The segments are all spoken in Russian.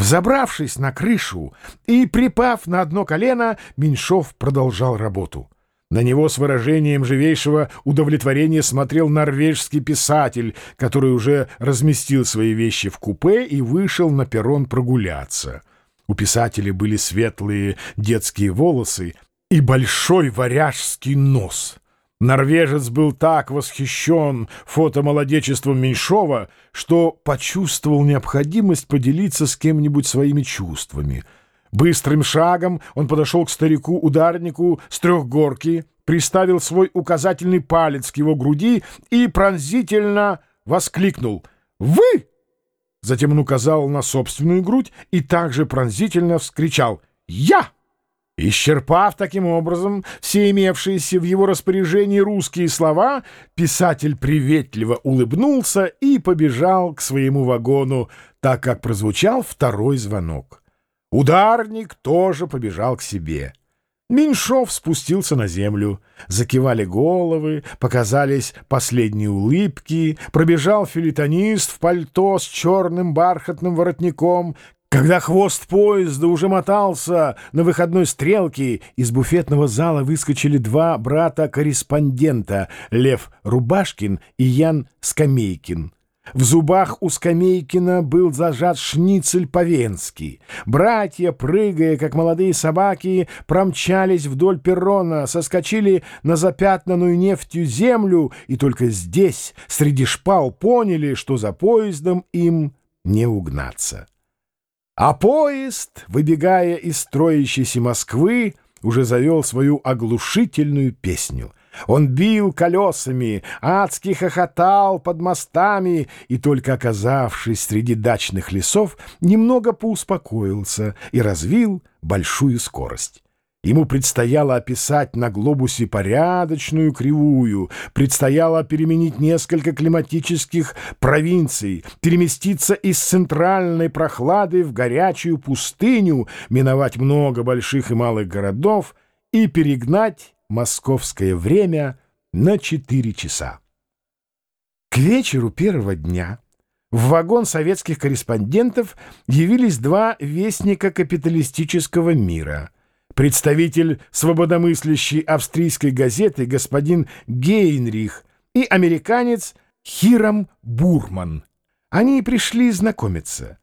Взобравшись на крышу и припав на одно колено, Меньшов продолжал работу. На него с выражением живейшего удовлетворения смотрел норвежский писатель, который уже разместил свои вещи в купе и вышел на перрон прогуляться. У писателя были светлые детские волосы и большой варяжский нос. Норвежец был так восхищен фотомолодечеством Меньшова, что почувствовал необходимость поделиться с кем-нибудь своими чувствами. Быстрым шагом он подошел к старику-ударнику с трехгорки, приставил свой указательный палец к его груди и пронзительно воскликнул «Вы!». Затем он указал на собственную грудь и также пронзительно вскричал «Я!». Исчерпав таким образом все имевшиеся в его распоряжении русские слова, писатель приветливо улыбнулся и побежал к своему вагону, так как прозвучал второй звонок. Ударник тоже побежал к себе. Меньшов спустился на землю. Закивали головы, показались последние улыбки, пробежал филитонист в пальто с черным бархатным воротником, когда хвост поезда уже мотался на выходной стрелке, из буфетного зала выскочили два брата-корреспондента — Лев Рубашкин и Ян Скамейкин. В зубах у Скамейкина был зажат шницель по-венски. Братья, прыгая, как молодые собаки, промчались вдоль перрона, соскочили на запятнанную нефтью землю и только здесь, среди шпал, поняли, что за поездом им не угнаться. А поезд, выбегая из строящейся Москвы, уже завел свою оглушительную песню. Он бил колесами, адски хохотал под мостами и, только оказавшись среди дачных лесов, немного поуспокоился и развил большую скорость. Ему предстояло описать на глобусе порядочную кривую, предстояло переменить несколько климатических провинций, переместиться из центральной прохлады в горячую пустыню, миновать много больших и малых городов и перегнать московское время на четыре часа. К вечеру первого дня в вагон советских корреспондентов явились два вестника капиталистического мира — представитель свободомыслящей австрийской газеты господин Гейнрих и американец Хирам Бурман. Они пришли знакомиться.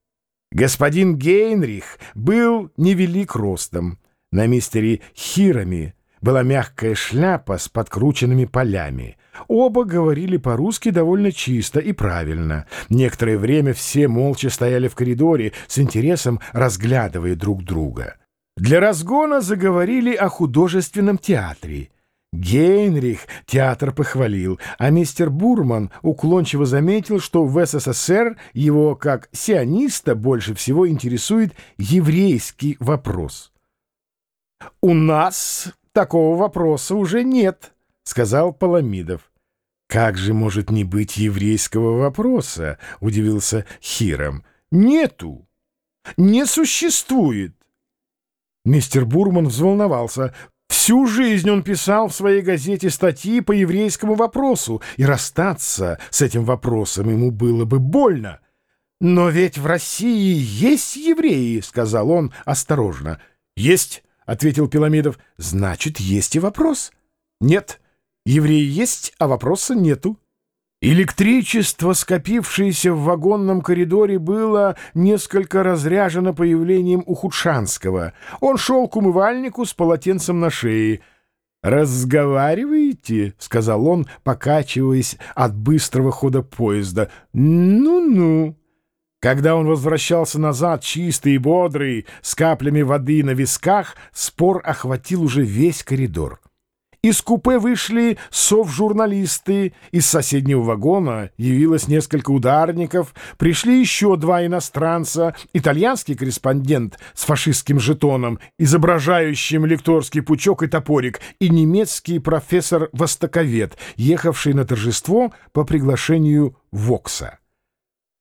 Господин Гейнрих был невелик ростом. На мистере Хираме была мягкая шляпа с подкрученными полями. Оба говорили по-русски довольно чисто и правильно. Некоторое время все молча стояли в коридоре, с интересом разглядывая друг друга. Для разгона заговорили о художественном театре. Гейнрих театр похвалил, а мистер Бурман уклончиво заметил, что в СССР его, как сиониста, больше всего интересует еврейский вопрос. «У нас такого вопроса уже нет», — сказал Паламидов. «Как же может не быть еврейского вопроса?» — удивился Хиром. «Нету. Не существует. Мистер Бурман взволновался. Всю жизнь он писал в своей газете статьи по еврейскому вопросу, и расстаться с этим вопросом ему было бы больно. «Но ведь в России есть евреи», — сказал он осторожно. «Есть», — ответил Пиламидов. «Значит, есть и вопрос». «Нет, евреи есть, а вопроса нету». Электричество, скопившееся в вагонном коридоре, было несколько разряжено появлением Ухудшанского. Он шел к умывальнику с полотенцем на шее. «Разговариваете?» — сказал он, покачиваясь от быстрого хода поезда. «Ну-ну». Когда он возвращался назад, чистый и бодрый, с каплями воды на висках, спор охватил уже весь коридор. Из купе вышли сов-журналисты, из соседнего вагона явилось несколько ударников, пришли еще два иностранца, итальянский корреспондент с фашистским жетоном, изображающим лекторский пучок и топорик, и немецкий профессор-востоковед, ехавший на торжество по приглашению Вокса.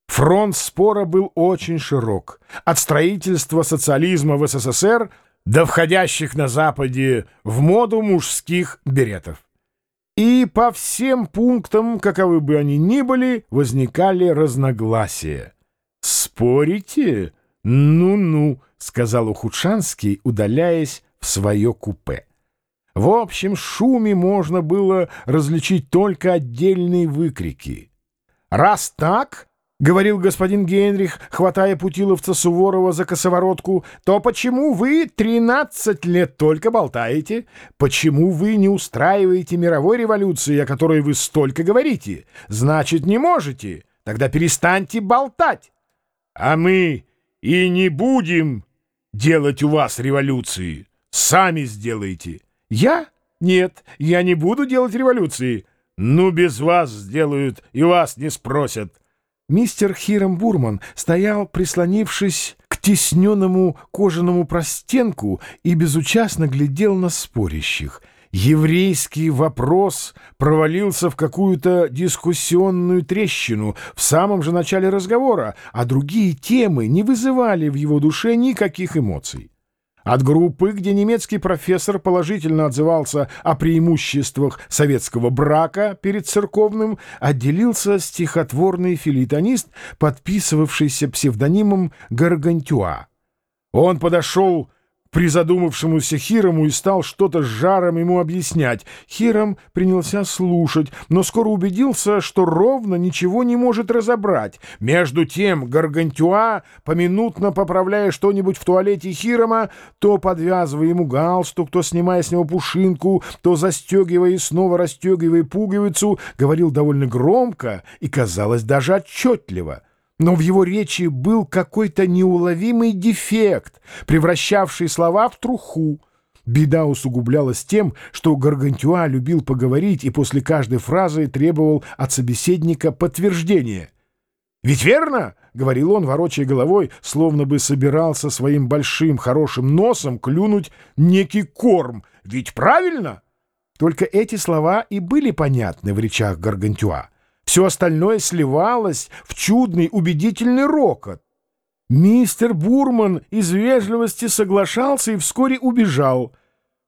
Фронт спора был очень широк. От строительства социализма в СССР – до входящих на Западе в моду мужских беретов. И по всем пунктам, каковы бы они ни были, возникали разногласия. «Спорите?» — «Ну-ну», — сказал Ухудшанский, удаляясь в свое купе. В общем шуме можно было различить только отдельные выкрики. «Раз так, — говорил господин Генрих, хватая путиловца Суворова за косоворотку, — то почему вы тринадцать лет только болтаете? Почему вы не устраиваете мировой революции, о которой вы столько говорите? Значит, не можете. Тогда перестаньте болтать. А мы и не будем делать у вас революции. Сами сделаете. Я? Нет, я не буду делать революции. Ну, без вас сделают, и вас не спросят. Мистер Хиром Бурман стоял, прислонившись к тесненному кожаному простенку и безучастно глядел на спорящих. Еврейский вопрос провалился в какую-то дискуссионную трещину в самом же начале разговора, а другие темы не вызывали в его душе никаких эмоций. От группы, где немецкий профессор положительно отзывался о преимуществах советского брака перед церковным, отделился стихотворный филитонист, подписывавшийся псевдонимом Гаргантюа. Он подошел призадумавшемуся Хирому и стал что-то с жаром ему объяснять. Хиром принялся слушать, но скоро убедился, что ровно ничего не может разобрать. Между тем Гаргантюа, поминутно поправляя что-нибудь в туалете Хирома, то подвязывая ему галстук, то снимая с него пушинку, то застегивая и снова расстегивая пуговицу, говорил довольно громко и, казалось, даже отчетливо но в его речи был какой-то неуловимый дефект, превращавший слова в труху. Беда усугублялась тем, что Гаргантюа любил поговорить и после каждой фразы требовал от собеседника подтверждения. «Ведь верно?» — говорил он, ворочая головой, словно бы собирался своим большим хорошим носом клюнуть некий корм. «Ведь правильно?» Только эти слова и были понятны в речах Гаргантюа. Все остальное сливалось в чудный убедительный рокот. Мистер Бурман из вежливости соглашался и вскоре убежал.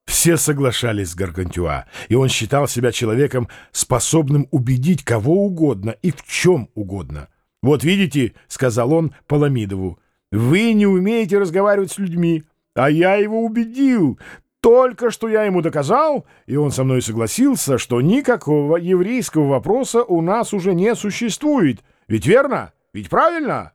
Все соглашались с Гаргантюа, и он считал себя человеком, способным убедить кого угодно и в чем угодно. «Вот видите», — сказал он Паламидову, — «вы не умеете разговаривать с людьми, а я его убедил. Только что я ему доказал, и он со мной согласился, что никакого еврейского вопроса у нас уже не существует. Ведь верно? Ведь правильно?»